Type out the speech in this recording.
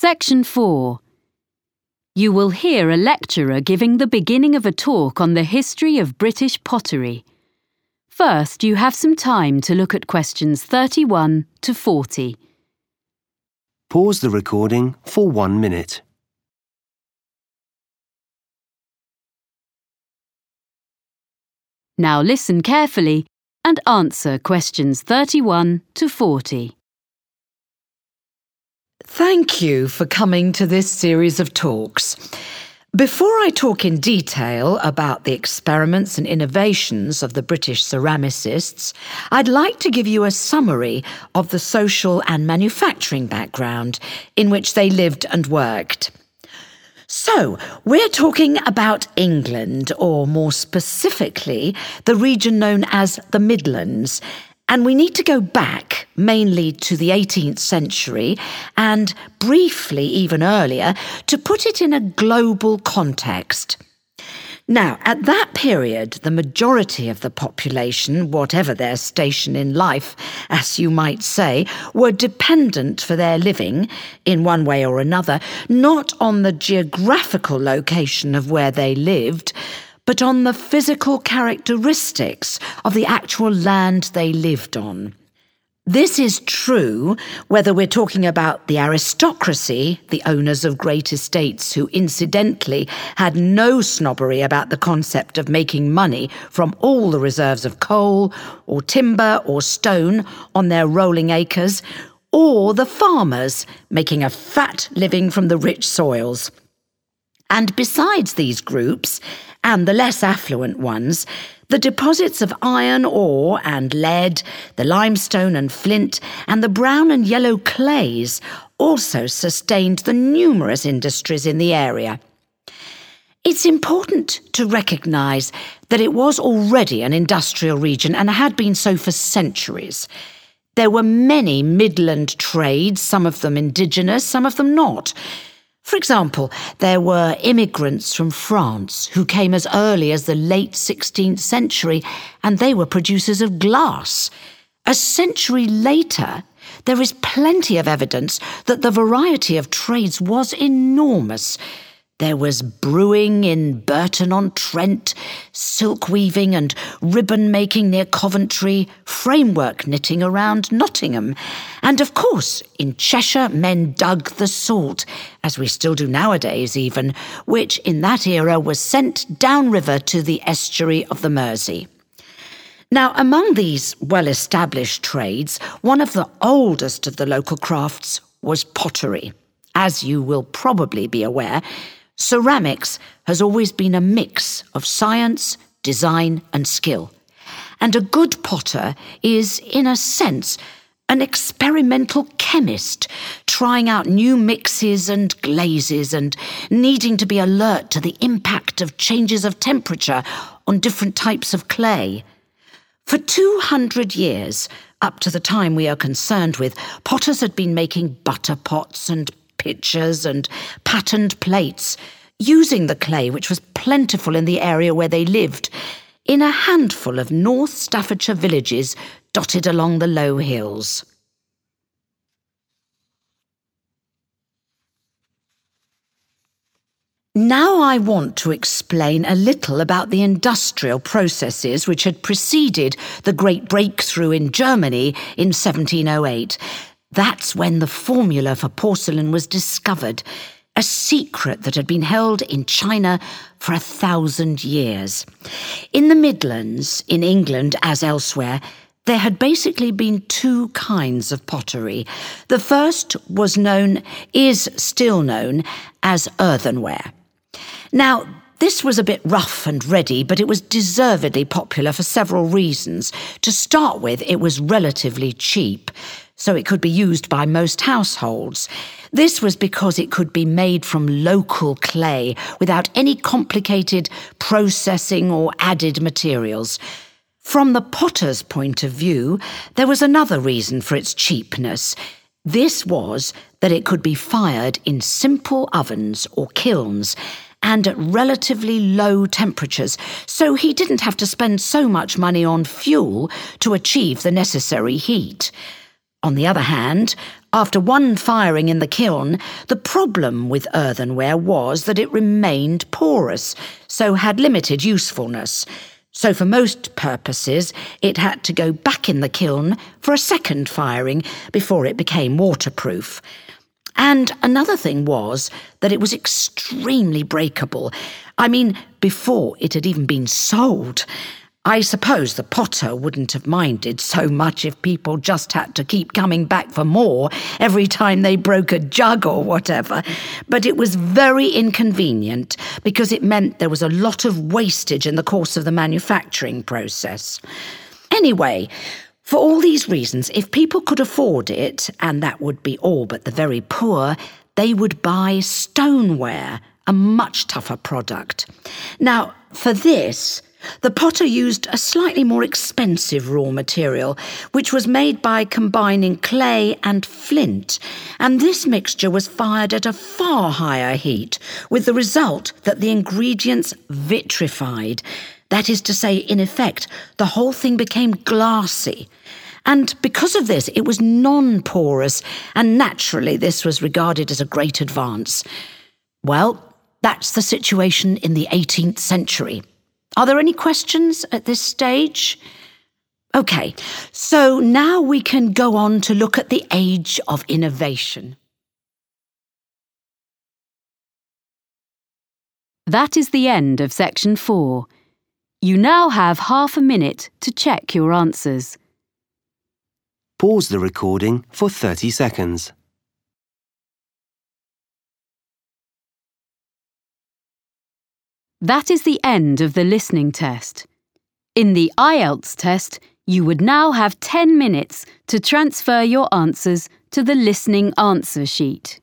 Section 4. You will hear a lecturer giving the beginning of a talk on the history of British pottery. First, you have some time to look at questions 31 to 40. Pause the recording for one minute. Now listen carefully and answer questions 31 to 40. Thank you for coming to this series of talks. Before I talk in detail about the experiments and innovations of the British ceramicists, I'd like to give you a summary of the social and manufacturing background in which they lived and worked. So, we're talking about England, or more specifically, the region known as the Midlands. And we need to go back mainly to the 18th century and briefly even earlier to put it in a global context. Now, at that period, the majority of the population, whatever their station in life, as you might say, were dependent for their living, in one way or another, not on the geographical location of where they lived, but on the physical characteristics of the actual land they lived on. This is true whether we're talking about the aristocracy, the owners of great estates who incidentally had no snobbery about the concept of making money from all the reserves of coal or timber or stone on their rolling acres, or the farmers making a fat living from the rich soils. And besides these groups, and the less affluent ones, the deposits of iron ore and lead, the limestone and flint, and the brown and yellow clays also sustained the numerous industries in the area. It's important to recognise that it was already an industrial region and had been so for centuries. There were many Midland trades, some of them indigenous, some of them not. For example, there were immigrants from France who came as early as the late 16th century, and they were producers of glass. A century later, there is plenty of evidence that the variety of trades was enormous. There was brewing in Burton on Trent, silk weaving and ribbon making near Coventry, framework knitting around Nottingham, and of course, in Cheshire, men dug the salt, as we still do nowadays even, which in that era was sent downriver to the estuary of the Mersey. Now, among these well established trades, one of the oldest of the local crafts was pottery. As you will probably be aware, Ceramics has always been a mix of science, design, and skill. And a good potter is, in a sense, an experimental chemist, trying out new mixes and glazes and needing to be alert to the impact of changes of temperature on different types of clay. For 200 years, up to the time we are concerned with, potters had been making butter pots and pitchers and patterned plates, using the clay which was plentiful in the area where they lived, in a handful of North Staffordshire villages dotted along the low hills. Now I want to explain a little about the industrial processes which had preceded the great breakthrough in Germany in 1708 that's when the formula for porcelain was discovered, a secret that had been held in China for a thousand years. In the Midlands, in England as elsewhere, there had basically been two kinds of pottery. The first was known, is still known, as earthenware. Now, this was a bit rough and ready, but it was deservedly popular for several reasons. To start with, it was relatively cheap so it could be used by most households. This was because it could be made from local clay without any complicated processing or added materials. From the potter's point of view, there was another reason for its cheapness. This was that it could be fired in simple ovens or kilns and at relatively low temperatures, so he didn't have to spend so much money on fuel to achieve the necessary heat. On the other hand, after one firing in the kiln, the problem with earthenware was that it remained porous, so had limited usefulness. So, for most purposes, it had to go back in the kiln for a second firing before it became waterproof. And another thing was that it was extremely breakable. I mean, before it had even been sold. I suppose the potter wouldn't have minded so much if people just had to keep coming back for more every time they broke a jug or whatever. But it was very inconvenient because it meant there was a lot of wastage in the course of the manufacturing process. Anyway, for all these reasons, if people could afford it, and that would be all but the very poor, they would buy stoneware, a much tougher product. Now, for this, the potter used a slightly more expensive raw material, which was made by combining clay and flint, and this mixture was fired at a far higher heat, with the result that the ingredients vitrified. That is to say, in effect, the whole thing became glassy. And because of this, it was non porous, and naturally, this was regarded as a great advance. Well, that's the situation in the 18th century. Are there any questions at this stage? OK, so now we can go on to look at the age of innovation. That is the end of section four. You now have half a minute to check your answers. Pause the recording for 30 seconds. That is the end of the listening test. In the IELTS test, you would now have 10 minutes to transfer your answers to the listening answer sheet.